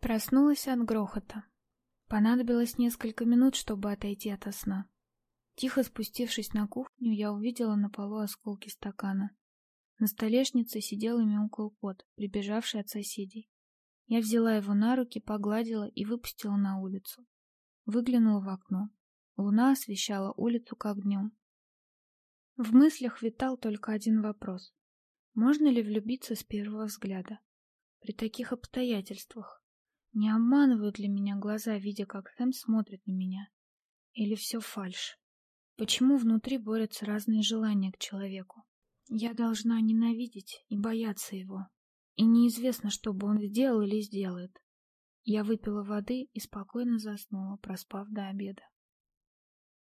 Проснулась от грохота. Понадобилось несколько минут, чтобы отойти от сна. Тихо спустившись на кухню, я увидела на полу осколки стакана. На столешнице сидел и мяукал кот, прибежавший от соседей. Я взяла его на руки, погладила и выпустила на улицу. Выглянула в окно. Луна освещала улицу как днем. В мыслях витал только один вопрос. Можно ли влюбиться с первого взгляда? При таких обстоятельствах? Не обманывают ли меня глаза, видя, как Сэм смотрит на меня? Или все фальшь? Почему внутри борются разные желания к человеку? Я должна ненавидеть и бояться его. И неизвестно, что бы он сделал или сделает. Я выпила воды и спокойно заснула, проспав до обеда.